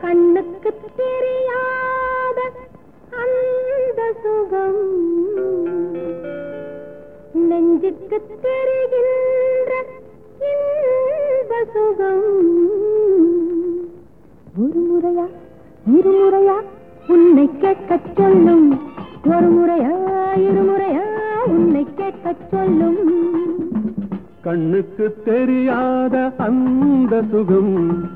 கண்ணுக்கு தெரியாத அந்த சுகம். நெஞ்சுக்கு தெரிகின்ற இன்ப சுகம். ஒரு முறையா இருமுறையா உன்னை கேட்கச் சொல்லும். ஒரு முறையா இருமுறையா உன்னை கேட்கச் சொல்லும். கண்ணுக்கு தெரியாத அந்த சுகம்.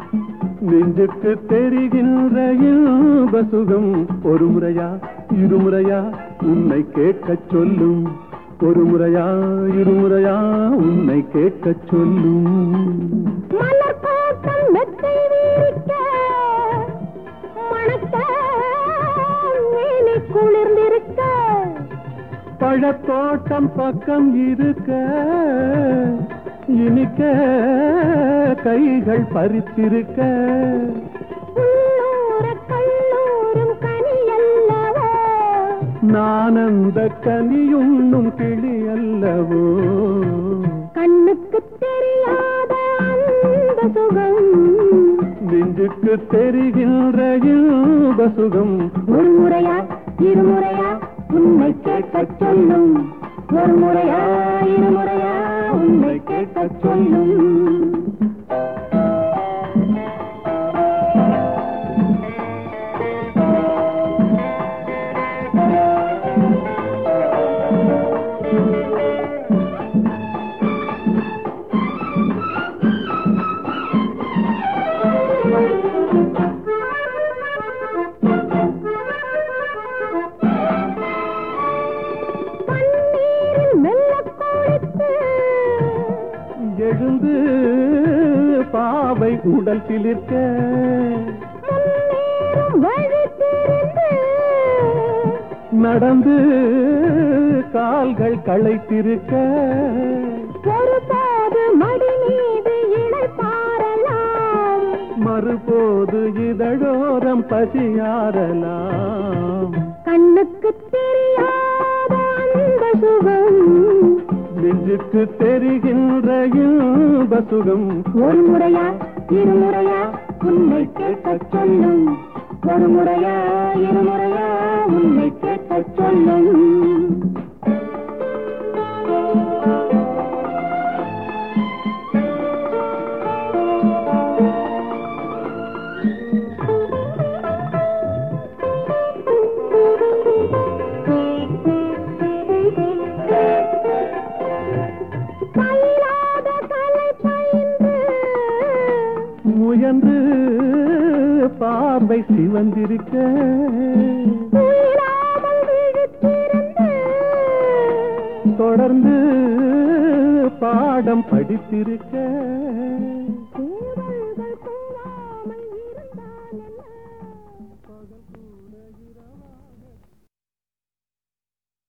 நெஞ்சுக்கு தெரிகின்ற இன்ப சுகம் ஒரு முறையா? இருமுறையா உன்னை கேட்கச் சொல்லும். ஒரு முறையா? இருமுறையா உன்னை கேட்கச் சொல்லும். குளிர்ந்திருக்க. பழத்தோட்டம் பக்கம் இருக்க இனிக்க கைகள் பறித்திருக்க. உள்ளூர கல்லூரும் கனி அல்லவோ நான் அந்த கனியுண்ணும் கிளி அல்லவோ? கண்ணுக்கு தெரியாத சுகம். நெஞ்சுக்கு தெரிகின்ற இன்ப சுகம். ஒரு முறையா இருமுறையா உன்னை கேட்கச் சொல்லும். ஒரு முறையா இருமுறையா உன்னை கேட்கச் சொல்லும் எழுந்து பாவை உடல் சிலிர்க்க. நடந்து கால்கள் களைத்திருக்க. ஒருபோது மடி மீது மறுபோது இதழோரம் பசியாரலாம். கண்ணுக்கு தெரியாத அந்த சுகம் நெஞ்சுக்கு தெரிகின்ற இன்ப சுகம். ஒரு முறையா இருமுறையா உன்னை கேட்க சொல்லும். ஒரு முறையா இருமுறையா உன்னை கேட்க சொல்லும். முயன்று பார்வை சிவந்திருக்க. தொடர்ந்து பாடம் படித்திருக்க.